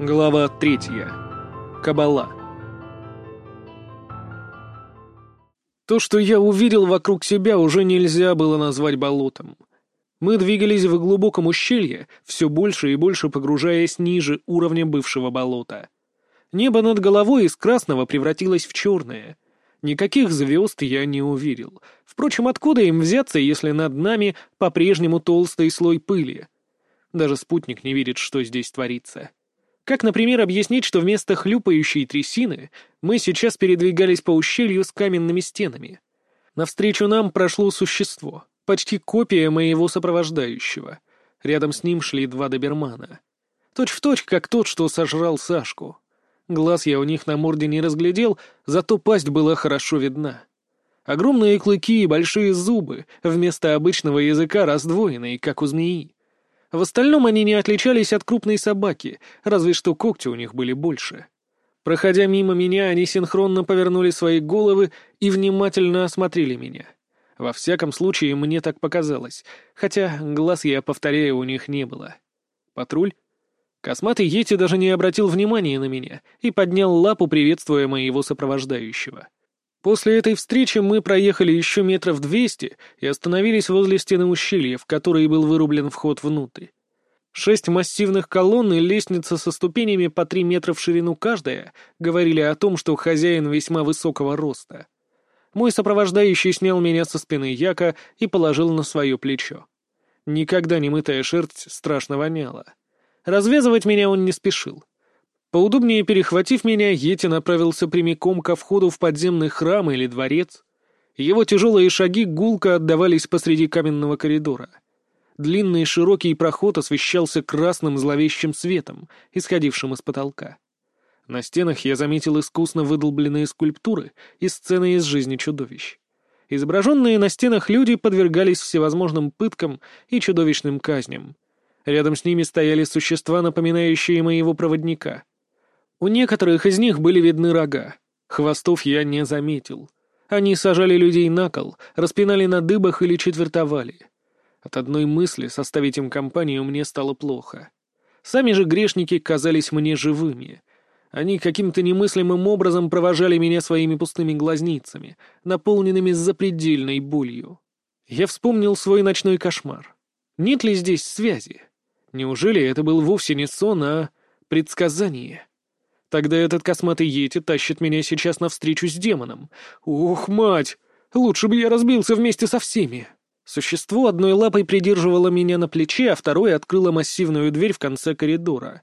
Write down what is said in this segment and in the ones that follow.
Глава третья. Кабала. То, что я увидел вокруг себя, уже нельзя было назвать болотом. Мы двигались в глубоком ущелье, все больше и больше погружаясь ниже уровня бывшего болота. Небо над головой из красного превратилось в черное. Никаких звезд я не увидел. Впрочем, откуда им взяться, если над нами по-прежнему толстый слой пыли? Даже спутник не видит, что здесь творится. Как, например, объяснить, что вместо хлюпающей трясины мы сейчас передвигались по ущелью с каменными стенами? Навстречу нам прошло существо, почти копия моего сопровождающего. Рядом с ним шли два добермана. Точь в точь, как тот, что сожрал Сашку. Глаз я у них на морде не разглядел, зато пасть была хорошо видна. Огромные клыки и большие зубы, вместо обычного языка раздвоенные, как у змеи. В остальном они не отличались от крупной собаки, разве что когти у них были больше. Проходя мимо меня, они синхронно повернули свои головы и внимательно осмотрели меня. Во всяком случае, мне так показалось, хотя глаз, я повторяю, у них не было. Патруль? Косматый Йети даже не обратил внимания на меня и поднял лапу, приветствуя моего сопровождающего. После этой встречи мы проехали еще метров двести и остановились возле стены ущелья, в которой был вырублен вход внутрь. Шесть массивных колонн и лестница со ступенями по три метра в ширину каждая говорили о том, что хозяин весьма высокого роста. Мой сопровождающий снял меня со спины яка и положил на свое плечо. Никогда не мытая шерсть страшно воняла. Развязывать меня он не спешил. Поудобнее перехватив меня, Йети направился прямиком ко входу в подземный храм или дворец. Его тяжелые шаги гулко отдавались посреди каменного коридора. Длинный широкий проход освещался красным зловещим светом, исходившим из потолка. На стенах я заметил искусно выдолбленные скульптуры и сцены из жизни чудовищ. Изображенные на стенах люди подвергались всевозможным пыткам и чудовищным казням. Рядом с ними стояли существа, напоминающие моего проводника. У некоторых из них были видны рога. Хвостов я не заметил. Они сажали людей на кол, распинали на дыбах или четвертовали. От одной мысли составить им компанию мне стало плохо. Сами же грешники казались мне живыми. Они каким-то немыслимым образом провожали меня своими пустыми глазницами, наполненными запредельной болью. Я вспомнил свой ночной кошмар. Нет ли здесь связи? Неужели это был вовсе не сон, а предсказание? Тогда этот косматый Йети тащит меня сейчас навстречу с демоном. Ух, мать! Лучше бы я разбился вместе со всеми. Существо одной лапой придерживало меня на плече, а второй открыло массивную дверь в конце коридора.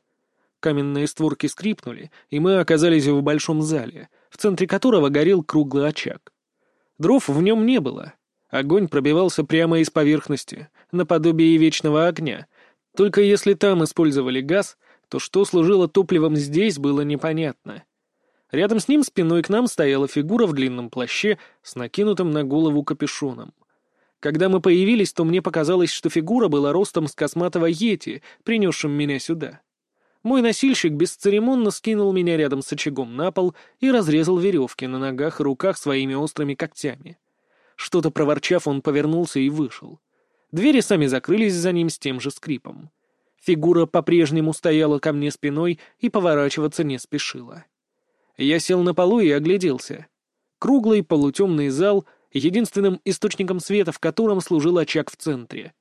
Каменные створки скрипнули, и мы оказались в большом зале, в центре которого горел круглый очаг. Дров в нем не было. Огонь пробивался прямо из поверхности, наподобие вечного огня. Только если там использовали газ, то что служило топливом здесь, было непонятно. Рядом с ним спиной к нам стояла фигура в длинном плаще с накинутым на голову капюшоном. Когда мы появились, то мне показалось, что фигура была ростом с косматого йети, принесшим меня сюда. Мой носильщик бесцеремонно скинул меня рядом с очагом на пол и разрезал веревки на ногах и руках своими острыми когтями. Что-то проворчав, он повернулся и вышел. Двери сами закрылись за ним с тем же скрипом. Фигура по-прежнему стояла ко мне спиной и поворачиваться не спешила. Я сел на полу и огляделся. Круглый полутемный зал, единственным источником света в котором служил очаг в центре.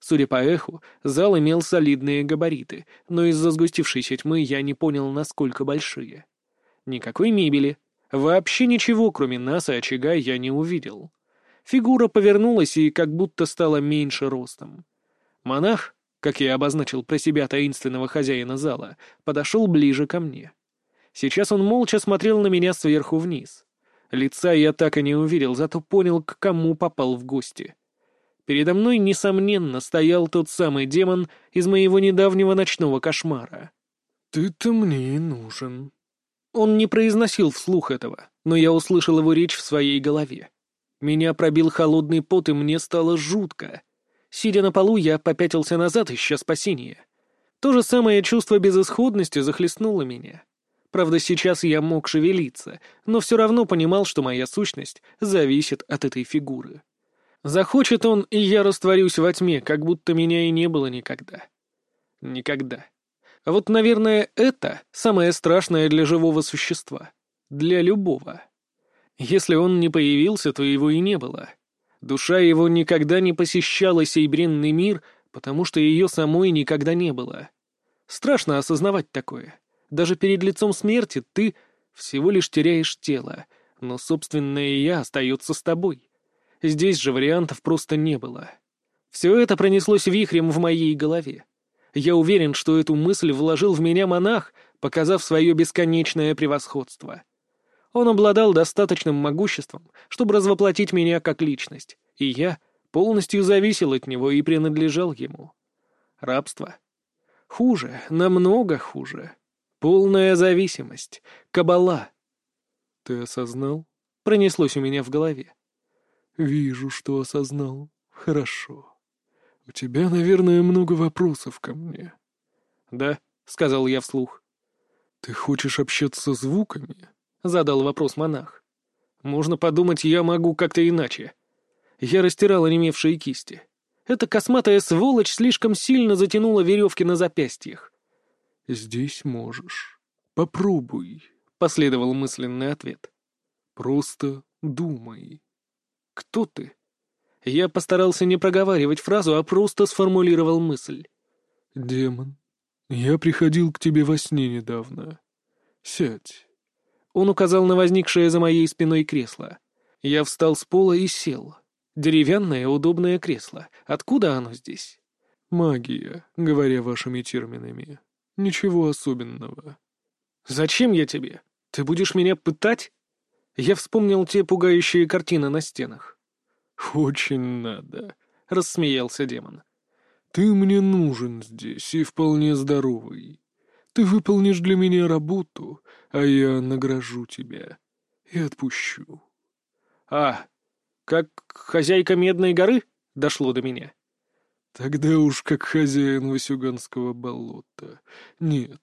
Судя по эху, зал имел солидные габариты, но из-за сгустившейся тьмы я не понял, насколько большие. Никакой мебели. Вообще ничего, кроме нас и очага, я не увидел. Фигура повернулась и как будто стала меньше ростом. Монах, как я обозначил про себя таинственного хозяина зала, подошел ближе ко мне. Сейчас он молча смотрел на меня сверху вниз. Лица я так и не увидел, зато понял, к кому попал в гости. Передо мной, несомненно, стоял тот самый демон из моего недавнего ночного кошмара. «Ты-то мне и нужен». Он не произносил вслух этого, но я услышал его речь в своей голове. Меня пробил холодный пот, и мне стало жутко. Сидя на полу, я попятился назад, ища спасения. То же самое чувство безысходности захлестнуло меня. Правда, сейчас я мог шевелиться, но все равно понимал, что моя сущность зависит от этой фигуры. Захочет он, и я растворюсь во тьме, как будто меня и не было никогда. Никогда. А вот, наверное, это самое страшное для живого существа. Для любого. Если он не появился, то его и не было. Душа его никогда не посещала сей бренный мир, потому что ее самой никогда не было. Страшно осознавать такое. Даже перед лицом смерти ты всего лишь теряешь тело, но собственное «я» остается с тобой. Здесь же вариантов просто не было. Все это пронеслось вихрем в моей голове. Я уверен, что эту мысль вложил в меня монах, показав свое бесконечное превосходство. Он обладал достаточным могуществом, чтобы развоплотить меня как личность, и я полностью зависел от него и принадлежал ему. Рабство. Хуже, намного хуже. Полная зависимость. Кабала. «Ты осознал?» — пронеслось у меня в голове. «Вижу, что осознал. Хорошо. У тебя, наверное, много вопросов ко мне». «Да», — сказал я вслух. «Ты хочешь общаться звуками?» — задал вопрос монах. «Можно подумать, я могу как-то иначе». Я растирал онемевшие кисти. Эта косматая сволочь слишком сильно затянула веревки на запястьях. «Здесь можешь. Попробуй», — последовал мысленный ответ. «Просто думай». «Кто ты?» Я постарался не проговаривать фразу, а просто сформулировал мысль. «Демон, я приходил к тебе во сне недавно. Сядь». Он указал на возникшее за моей спиной кресло. Я встал с пола и сел. Деревянное удобное кресло. Откуда оно здесь? Магия, говоря вашими терминами. Ничего особенного. Зачем я тебе? Ты будешь меня пытать? Я вспомнил те пугающие картины на стенах. «Очень надо», — рассмеялся демон. «Ты мне нужен здесь и вполне здоровый. Ты выполнишь для меня работу, а я награжу тебя и отпущу». «А, как хозяйка Медной горы?» — дошло до меня. «Тогда уж как хозяин Васюганского болота. Нет,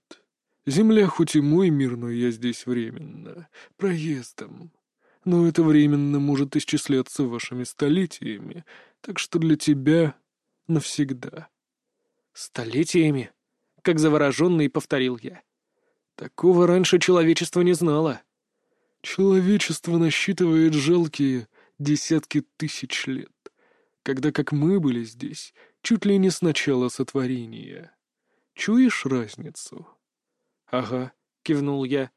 земля хоть и мой мир, но я здесь временно, проездом. Но это временно может исчисляться вашими столетиями, так что для тебя навсегда». «Столетиями?» — как завороженный повторил я. «Такого раньше человечество не знало». «Человечество насчитывает жалкие десятки тысяч лет, когда как мы были здесь, чуть ли не с начала сотворения. Чуешь разницу?» «Ага», — кивнул я.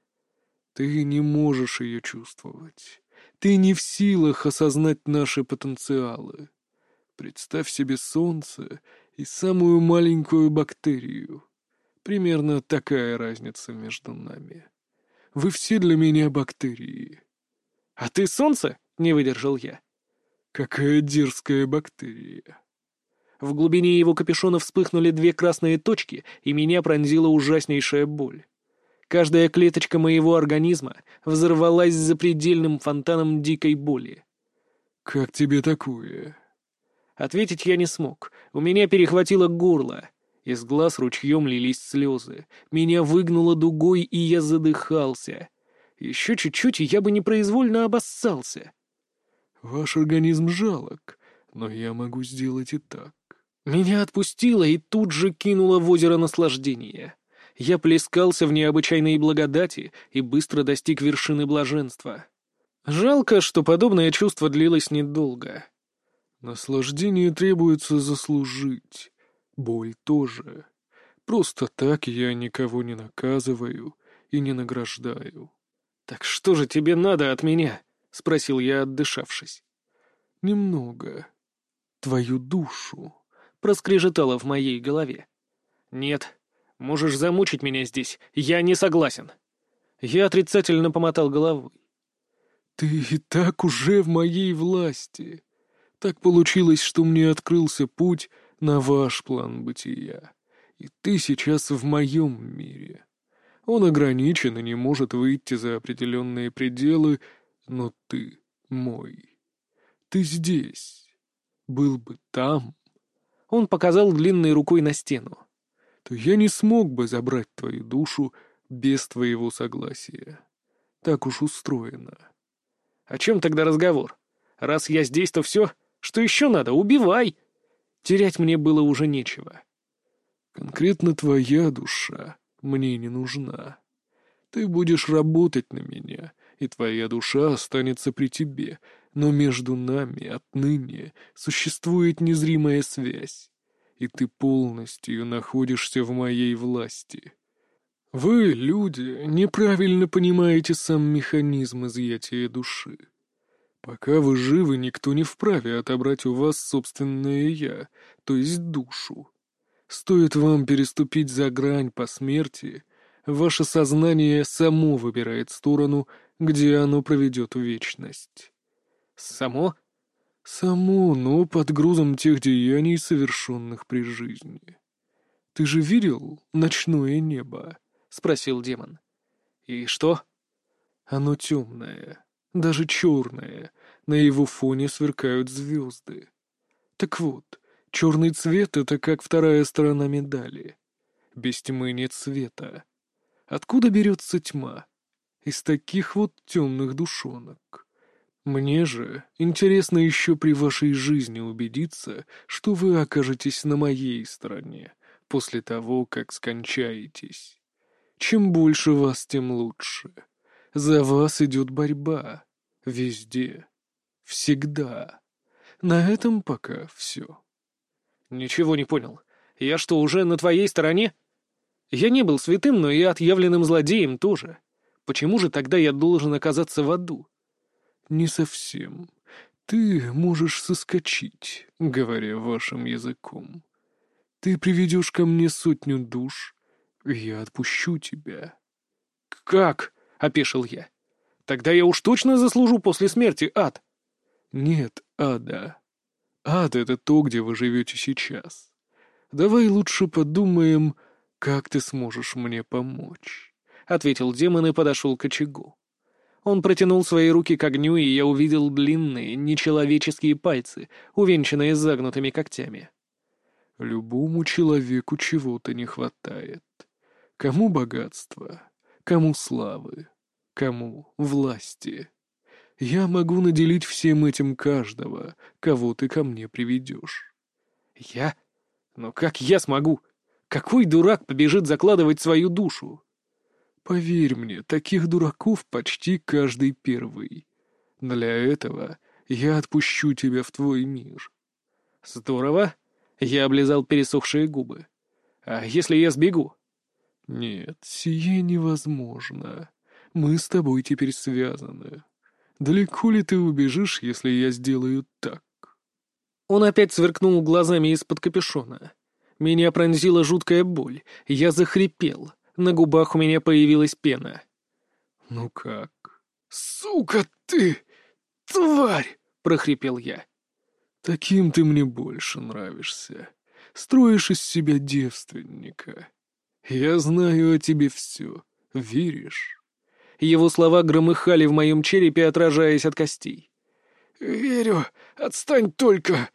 «Ты не можешь ее чувствовать. Ты не в силах осознать наши потенциалы. Представь себе солнце и самую маленькую бактерию. Примерно такая разница между нами. Вы все для меня бактерии. А ты солнце? Не выдержал я. Какая дерзкая бактерия. В глубине его капюшона вспыхнули две красные точки, и меня пронзила ужаснейшая боль. Каждая клеточка моего организма взорвалась запредельным фонтаном дикой боли. «Как тебе такое?» Ответить я не смог. У меня перехватило горло. Из глаз ручьем лились слезы. Меня выгнуло дугой, и я задыхался. Еще чуть-чуть, и я бы непроизвольно обоссался. «Ваш организм жалок, но я могу сделать и так». Меня отпустило и тут же кинуло в озеро наслаждения. Я плескался в необычайной благодати и быстро достиг вершины блаженства. Жалко, что подобное чувство длилось недолго. Наслаждение требуется заслужить. Боль тоже. Просто так я никого не наказываю и не награждаю. «Так что же тебе надо от меня?» — спросил я, отдышавшись. «Немного. Твою душу», — проскрежетало в моей голове. «Нет, можешь замучить меня здесь, я не согласен». Я отрицательно помотал головой. «Ты и так уже в моей власти. Так получилось, что мне открылся путь на ваш план бытия, и ты сейчас в моем мире. Он ограничен и не может выйти за определенные пределы, но ты мой. Ты здесь. Был бы там. Он показал длинной рукой на стену. То я не смог бы забрать твою душу без твоего согласия. Так уж устроено. О чем тогда разговор? Раз я здесь, то все, что еще надо? Убивай!» Терять мне было уже нечего. «Конкретно твоя душа мне не нужна. Ты будешь работать на меня, и твоя душа останется при тебе, но между нами отныне существует незримая связь, и ты полностью находишься в моей власти. Вы, люди, неправильно понимаете сам механизм изъятия души. Пока вы живы, никто не вправе отобрать у вас собственное «я», то есть душу. Стоит вам переступить за грань по смерти, ваше сознание само выбирает сторону, где оно проведет вечность. Само? Само, но под грузом тех деяний, совершенных при жизни. Ты же видел ночное небо? — спросил демон. «И что?» «Оно темное, даже черное. На его фоне сверкают звезды. Так вот, черный цвет — это как вторая сторона медали. Без тьмы нет света. Откуда берется тьма? Из таких вот темных душонок. Мне же интересно еще при вашей жизни убедиться, что вы окажетесь на моей стороне после того, как скончаетесь. Чем больше вас, тем лучше. За вас идет борьба. Везде. Всегда. На этом пока все. Ничего не понял. Я что, уже на твоей стороне? Я не был святым, но и отъявленным злодеем тоже. Почему же тогда я должен оказаться в аду? Не совсем. Ты можешь соскочить, говоря вашим языком. Ты приведешь ко мне сотню душ, и я отпущу тебя. Как? — опешил я. Тогда я уж точно заслужу после смерти ад. Нет ада. Ад — это то, где вы живете сейчас. Давай лучше подумаем, как ты сможешь мне помочь. — ответил демон и подошел к очагу. Он протянул свои руки к огню, и я увидел длинные, нечеловеческие пальцы, увенчанные загнутыми когтями. Любому человеку чего-то не хватает. Кому богатства, кому славы, кому власти. Я могу наделить всем этим каждого, кого ты ко мне приведешь. Я? Но как я смогу? Какой дурак побежит закладывать свою душу? Поверь мне, таких дураков почти каждый первый. Для этого я отпущу тебя в твой мир. Здорово. Я облизал пересохшие губы. А если я сбегу? Нет, сие невозможно. Мы с тобой теперь связаны. Далеко ли ты убежишь, если я сделаю так? Он опять сверкнул глазами из-под капюшона. Меня пронзила жуткая боль. Я захрипел. На губах у меня появилась пена. «Ну как?» «Сука ты! Тварь!» — прохрипел я. «Таким ты мне больше нравишься. Строишь из себя девственника. Я знаю о тебе все. Веришь?» Его слова громыхали в моем черепе, отражаясь от костей. «Верю. Отстань только.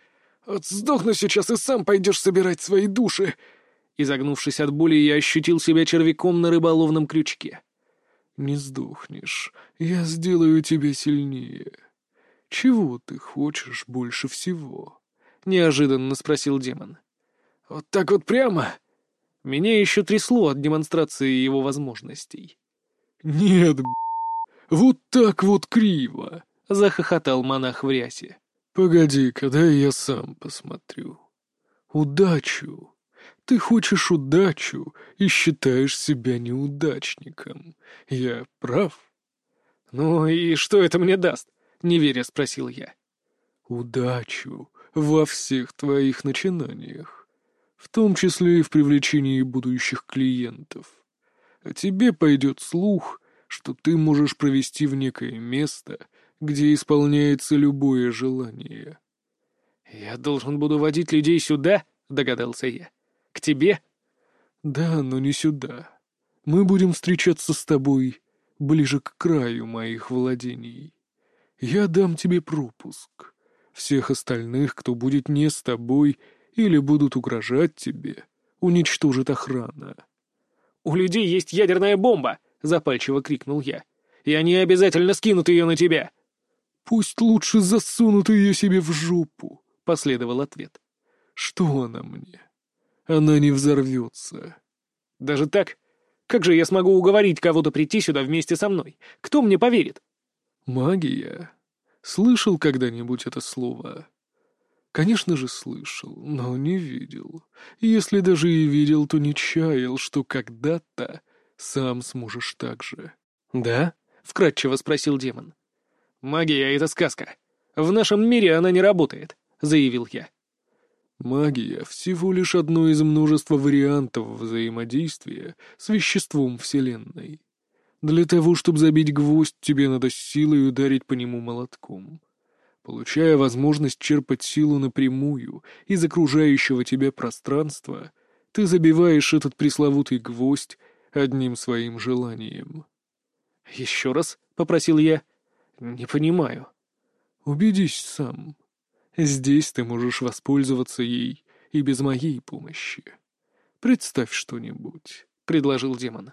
Вот сдохну сейчас и сам пойдешь собирать свои души». Изогнувшись от боли, я ощутил себя червяком на рыболовном крючке. «Не сдохнешь. Я сделаю тебя сильнее. Чего ты хочешь больше всего?» — неожиданно спросил демон. «Вот так вот прямо?» Меня еще трясло от демонстрации его возможностей. «Нет, вот так вот криво!» — захохотал монах в рясе. «Погоди, когда я сам посмотрю. Удачу! Ты хочешь удачу и считаешь себя неудачником. Я прав?» «Ну и что это мне даст?» — неверя спросил я. «Удачу во всех твоих начинаниях, в том числе и в привлечении будущих клиентов а тебе пойдет слух, что ты можешь провести в некое место, где исполняется любое желание. «Я должен буду водить людей сюда?» — догадался я. «К тебе?» «Да, но не сюда. Мы будем встречаться с тобой ближе к краю моих владений. Я дам тебе пропуск. Всех остальных, кто будет не с тобой или будут угрожать тебе, уничтожит охрана. «У людей есть ядерная бомба!» — запальчиво крикнул я. «И они обязательно скинут ее на тебя!» «Пусть лучше засунут ее себе в жопу!» — последовал ответ. «Что она мне? Она не взорвется!» «Даже так? Как же я смогу уговорить кого-то прийти сюда вместе со мной? Кто мне поверит?» «Магия. Слышал когда-нибудь это слово?» Конечно же, слышал, но не видел. Если даже и видел, то не чаял, что когда-то сам сможешь так же. «Да?» — вкратчиво спросил демон. «Магия — это сказка. В нашем мире она не работает», — заявил я. Магия — всего лишь одно из множества вариантов взаимодействия с веществом Вселенной. Для того, чтобы забить гвоздь, тебе надо силой ударить по нему молотком получая возможность черпать силу напрямую из окружающего тебя пространства, ты забиваешь этот пресловутый гвоздь одним своим желанием. «Еще раз?» — попросил я. «Не понимаю». «Убедись сам. Здесь ты можешь воспользоваться ей и без моей помощи. Представь что-нибудь», — предложил демон.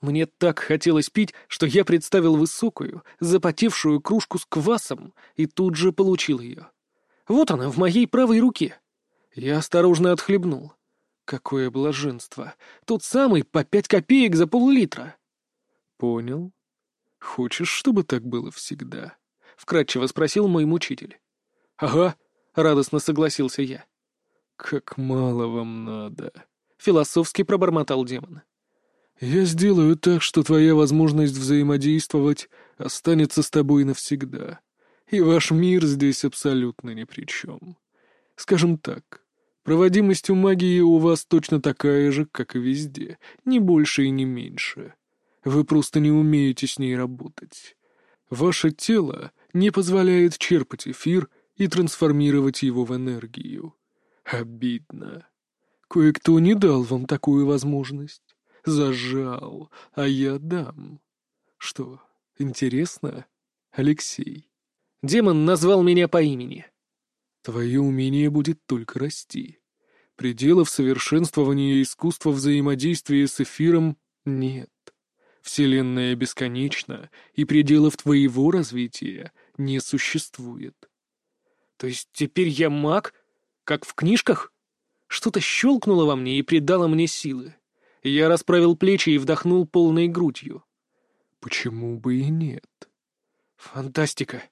Мне так хотелось пить, что я представил высокую, запотевшую кружку с квасом и тут же получил ее. Вот она в моей правой руке. Я осторожно отхлебнул. Какое блаженство! Тот самый по пять копеек за пол-литра. Понял. Хочешь, чтобы так было всегда? Вкратчиво спросил мой мучитель. Ага, радостно согласился я. Как мало вам надо. Философски пробормотал демон. Я сделаю так, что твоя возможность взаимодействовать останется с тобой навсегда. И ваш мир здесь абсолютно ни при чем. Скажем так, проводимость у магии у вас точно такая же, как и везде, не больше и не меньше. Вы просто не умеете с ней работать. Ваше тело не позволяет черпать эфир и трансформировать его в энергию. Обидно. Кое-кто не дал вам такую возможность. Зажал, а я дам. Что, интересно, Алексей? Демон назвал меня по имени. Твое умение будет только расти. Пределов совершенствования искусства взаимодействия с эфиром нет. Вселенная бесконечна, и пределов твоего развития не существует. То есть теперь я маг, как в книжках? Что-то щелкнуло во мне и придало мне силы. Я расправил плечи и вдохнул полной грудью. Почему бы и нет? Фантастика.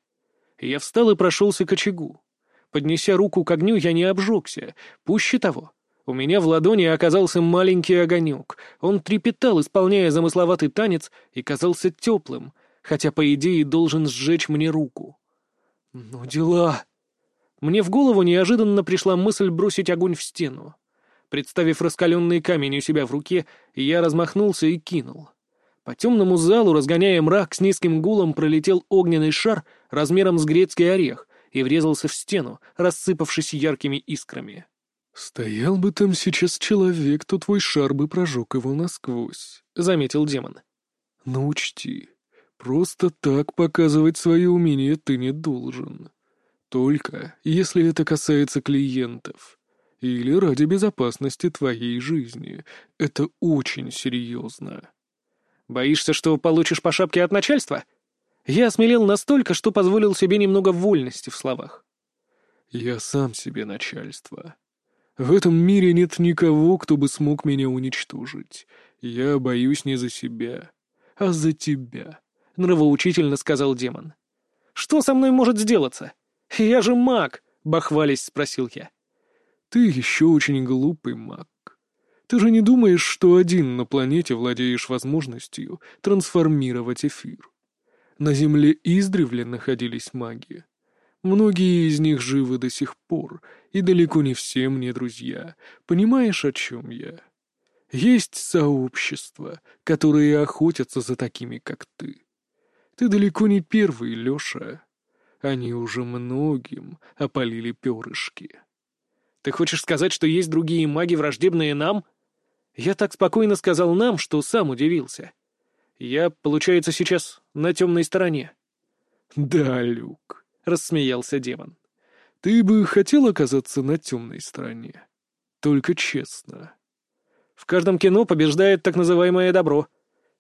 Я встал и прошелся к очагу. Поднеся руку к огню, я не обжегся. Пуще того. У меня в ладони оказался маленький огонек. Он трепетал, исполняя замысловатый танец, и казался теплым, хотя, по идее, должен сжечь мне руку. Ну, дела. Мне в голову неожиданно пришла мысль бросить огонь в стену. Представив раскаленный камень у себя в руке, я размахнулся и кинул. По темному залу, разгоняя мрак, с низким гулом пролетел огненный шар размером с грецкий орех и врезался в стену, рассыпавшись яркими искрами. «Стоял бы там сейчас человек, то твой шар бы прожег его насквозь», — заметил демон. «Но учти, просто так показывать свое умение ты не должен. Только если это касается клиентов» или ради безопасности твоей жизни. Это очень серьезно. Боишься, что получишь по шапке от начальства? Я осмелел настолько, что позволил себе немного вольности в словах. Я сам себе начальство. В этом мире нет никого, кто бы смог меня уничтожить. Я боюсь не за себя, а за тебя, — нравоучительно сказал демон. Что со мной может сделаться? Я же маг, — бахвались спросил я. Ты еще очень глупый маг. Ты же не думаешь, что один на планете владеешь возможностью трансформировать эфир? На Земле издревле находились маги. Многие из них живы до сих пор, и далеко не все мне друзья. Понимаешь, о чем я? Есть сообщества, которые охотятся за такими, как ты. Ты далеко не первый, Леша. Они уже многим опалили перышки. Ты хочешь сказать, что есть другие маги, враждебные нам? Я так спокойно сказал нам, что сам удивился. Я, получается, сейчас на темной стороне. Да, Люк, рассмеялся демон. Ты бы хотел оказаться на темной стороне? Только честно. В каждом кино побеждает так называемое добро.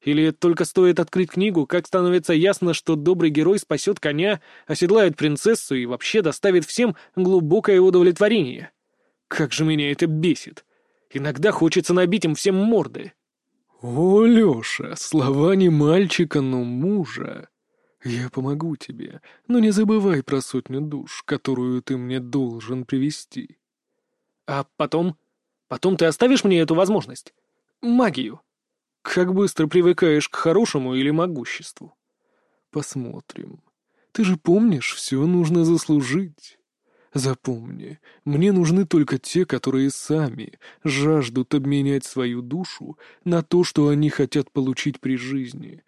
Или только стоит открыть книгу, как становится ясно, что добрый герой спасет коня, оседлает принцессу и вообще доставит всем глубокое удовлетворение. Как же меня это бесит! Иногда хочется набить им всем морды. «О, Леша, слова не мальчика, но мужа. Я помогу тебе, но не забывай про сотню душ, которую ты мне должен привести. А потом? Потом ты оставишь мне эту возможность? Магию? Как быстро привыкаешь к хорошему или могуществу? Посмотрим. Ты же помнишь, все нужно заслужить. Запомни, мне нужны только те, которые сами жаждут обменять свою душу на то, что они хотят получить при жизни.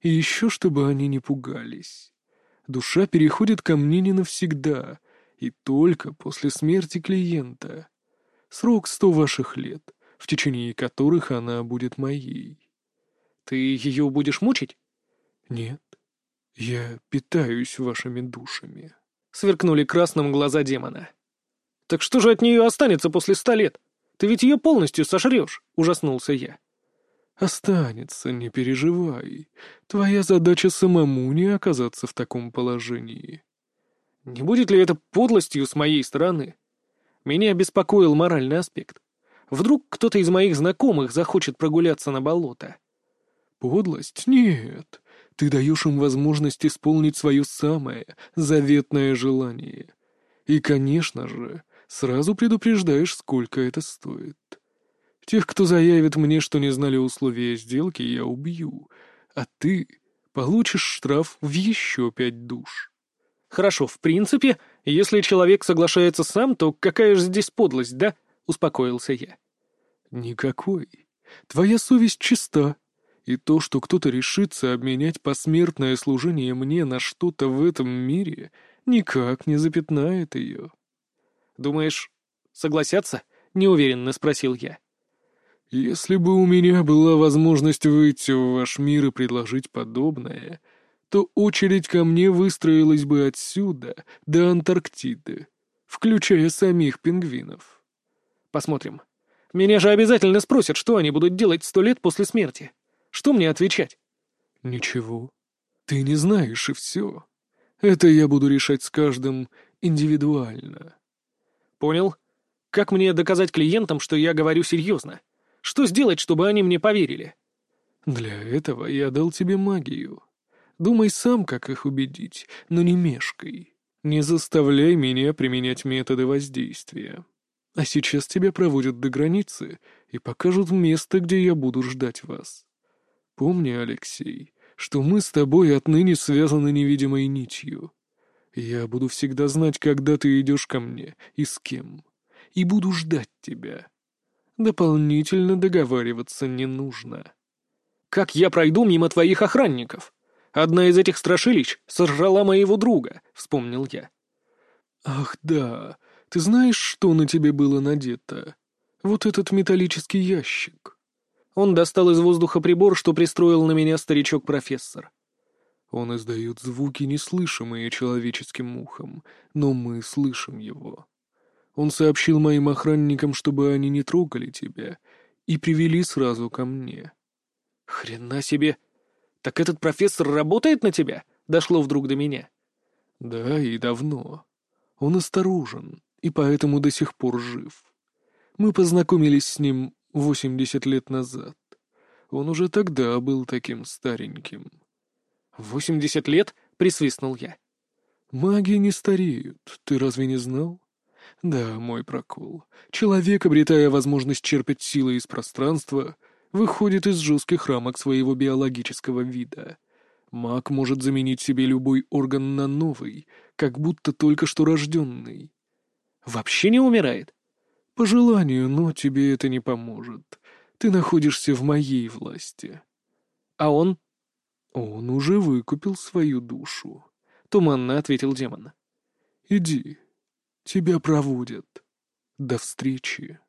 И еще, чтобы они не пугались. Душа переходит ко мне не навсегда, и только после смерти клиента. Срок сто ваших лет, в течение которых она будет моей. Ты ее будешь мучить? Нет, я питаюсь вашими душами сверкнули красным глаза демона. «Так что же от нее останется после ста лет? Ты ведь ее полностью сожрешь», — ужаснулся я. «Останется, не переживай. Твоя задача самому не оказаться в таком положении». «Не будет ли это подлостью с моей стороны?» Меня беспокоил моральный аспект. Вдруг кто-то из моих знакомых захочет прогуляться на болото. «Подлость? Нет. Ты даешь им возможность исполнить свое самое заветное желание. И, конечно же, сразу предупреждаешь, сколько это стоит. Тех, кто заявит мне, что не знали условия сделки, я убью, а ты получишь штраф в еще пять душ. Хорошо, в принципе, если человек соглашается сам, то какая же здесь подлость, да? Успокоился я. Никакой. Твоя совесть чиста, и то, что кто-то решится обменять посмертное служение мне на что-то в этом мире, никак не запятнает ее. «Думаешь, согласятся?» — неуверенно спросил я. «Если бы у меня была возможность выйти в ваш мир и предложить подобное, то очередь ко мне выстроилась бы отсюда до Антарктиды, включая самих пингвинов». «Посмотрим. Меня же обязательно спросят, что они будут делать сто лет после смерти». Что мне отвечать?» «Ничего. Ты не знаешь, и все. Это я буду решать с каждым индивидуально». «Понял. Как мне доказать клиентам, что я говорю серьезно? Что сделать, чтобы они мне поверили?» «Для этого я дал тебе магию. Думай сам, как их убедить, но не мешкай. Не заставляй меня применять методы воздействия. А сейчас тебя проводят до границы и покажут место, где я буду ждать вас. Помни, Алексей, что мы с тобой отныне связаны невидимой нитью. Я буду всегда знать, когда ты идешь ко мне и с кем, и буду ждать тебя. Дополнительно договариваться не нужно. Как я пройду мимо твоих охранников? Одна из этих страшилищ сожрала моего друга, вспомнил я. Ах да, ты знаешь, что на тебе было надето? Вот этот металлический ящик. Он достал из воздуха прибор, что пристроил на меня старичок-профессор. Он издает звуки, неслышимые человеческим ухом, но мы слышим его. Он сообщил моим охранникам, чтобы они не трогали тебя, и привели сразу ко мне. Хрена себе! Так этот профессор работает на тебя? Дошло вдруг до меня. Да, и давно. Он осторожен, и поэтому до сих пор жив. Мы познакомились с ним восемьдесят лет назад. Он уже тогда был таким стареньким. «Восемьдесят лет?» — присвистнул я. «Маги не стареют, ты разве не знал?» «Да, мой прокол. Человек, обретая возможность черпать силы из пространства, выходит из жестких рамок своего биологического вида. Маг может заменить себе любой орган на новый, как будто только что рожденный. Вообще не умирает? По желанию, но тебе это не поможет. Ты находишься в моей власти. А он? Он уже выкупил свою душу. Туманно ответил демон. Иди. Тебя проводят. До встречи.